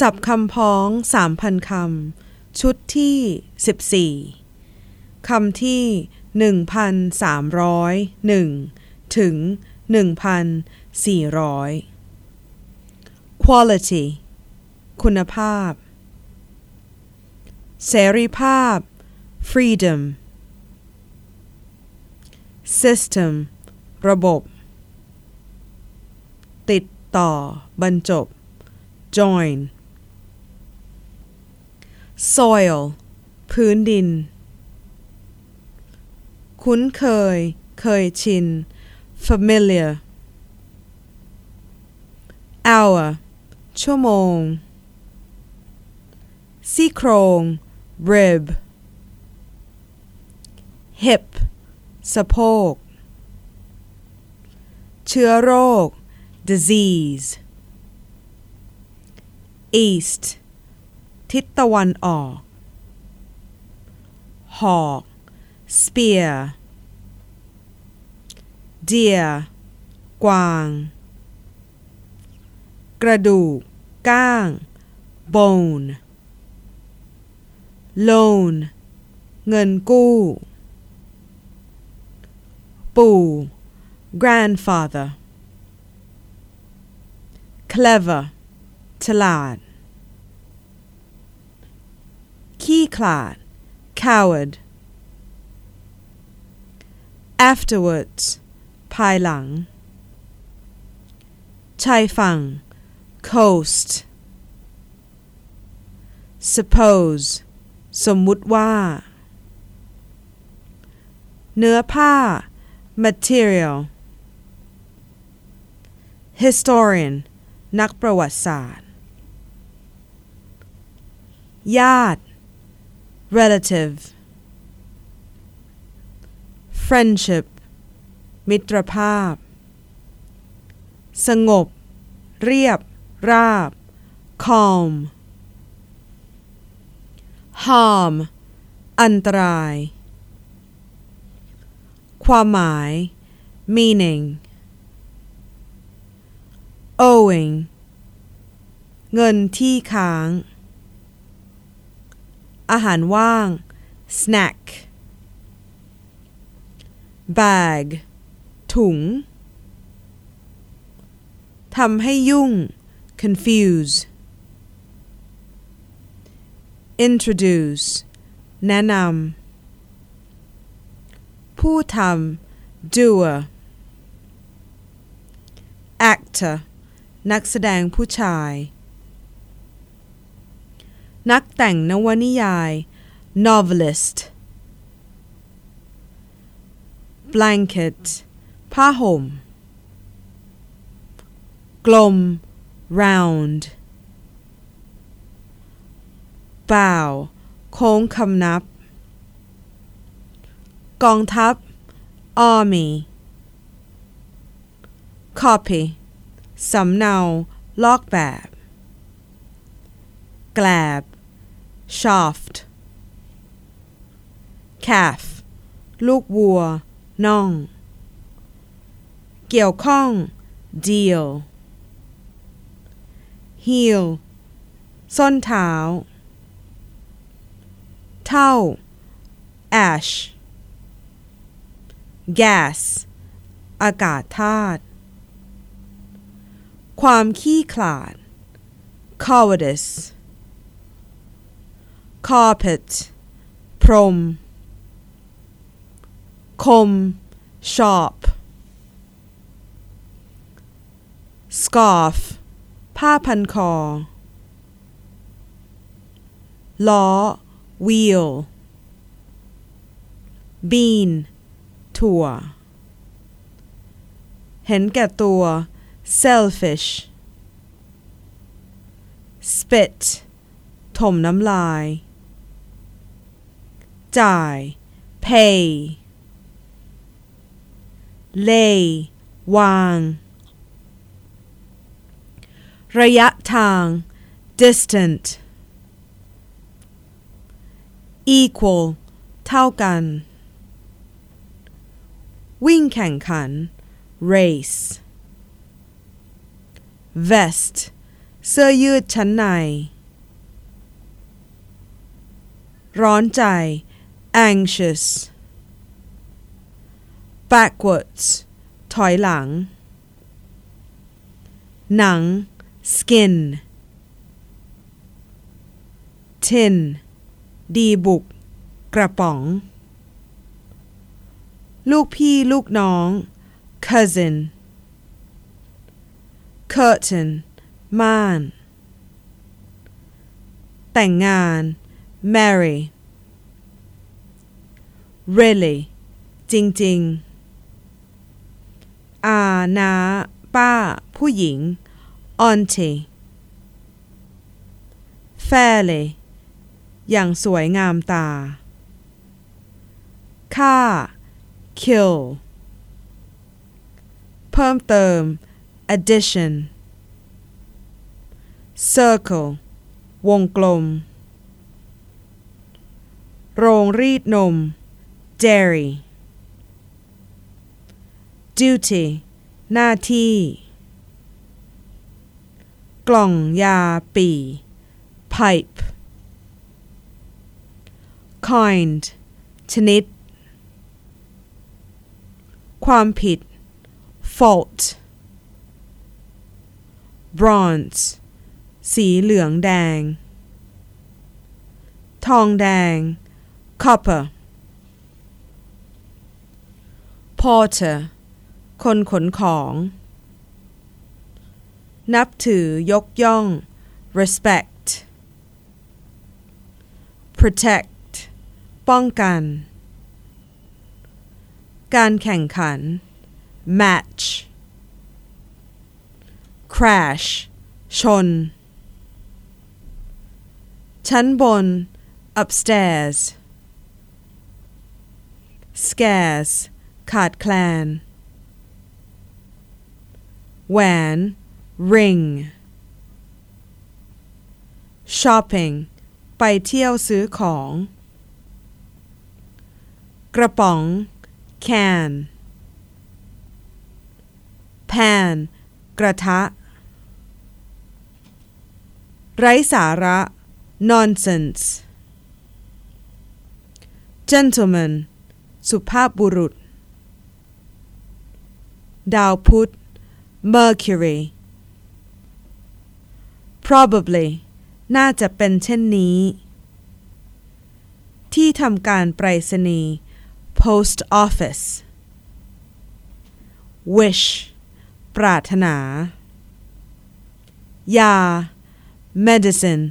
สับคำพ้องสามพันคำ ชุดที่สิบสี่คำที่หนึ่งพันสามร้อยหนึ่งถึงหนึ่งพันสี่ร้อย quality คุณภาพ เสรีภาพ freedom system ระบบ ติดต่อ บรรจบ join soil พื้นดิน คุ้นเคย เคยชิน familiar hour ชั่วโมง ซี่โครง rib hip สะโพก เชื้อโรค disease east ทิศตะวันออก หอก spear deer กวาง กระดูก ก้าง bone loan เงินกู้ ปู่ grandfather clever ฉลาด ขี้ขลาด coward afterwards ภายหลัง ชายฝั่ง coast suppose สมมุติว่า เนื้อผ้า material historian นักประวัติศาสตร์ ญาติ relative friendship มิตรภาพ สงบ เรียบ ราบ calm harm อันตราย ความหมาย meaning owing เงินที่ค้าง อาหารว่าง snack bag ถุงทำให้ยุ่ง confuse introduce แนะนำผู้ทำ doer actor นักแสดงผู้ชาย นักแต่งนวนิยาย novelist blanket ผ้าห่ม กลม round บ่าว โค้งคำนับ กองทัพ army copy สำเนา ลอกแบบ แกลบ shaft calf ลูกวัว น่อง เกี่ยวข้อง deal heel ส้นเท้า เท่า ash gas อากาศธาตุ ความขี้ขลาด cowardice carpet พรม คม sharp scarf ผ้าพันคอ ล้อ wheel bean ถั่ว เห็นแก่ตัว selfish spit ถมน้ำลาย จ่าย pay lay วาง ระยะทาง distant equal เท่ากัน วิ่งแข่งขัน race vest เสื้อยืดชั้นใน ร้อนใจ anxious backwards ถอยหลัง หนัง skin tin ดีบุก กระป๋อง ลูกพี่ลูกน้อง cousin curtain ม่าน แต่งงาน marry Really จริง ๆ อานาป้า ผู้หญิง auntie fairly อย่างสวยงามตา ค่า kill เพิ่มเติม addition circle วงกลม โรงรีดนม dairy duty หน้าที่ กล่องยาปี pipe kind ชนิด ความผิด fault bronze สีเหลืองแดง ทองแดง copper porter คนขนของ นับถือยกย่อง respect protect ป้องกัน การแข่งขัน match crash ชน ชั้นบน upstairs scarce ขาดแคลน แหวน ring shopping ไปเที่ยวซื้อของ กระป๋อง can pan กระทะ ไร้สาระ nonsense gentleman สุภาพบุรุษ ดาวพุธ mercury probably น่าจะเป็นเช่นนี้ ที่ทำการไปรษณีย์ post office wish ปรารถนา ยา medicine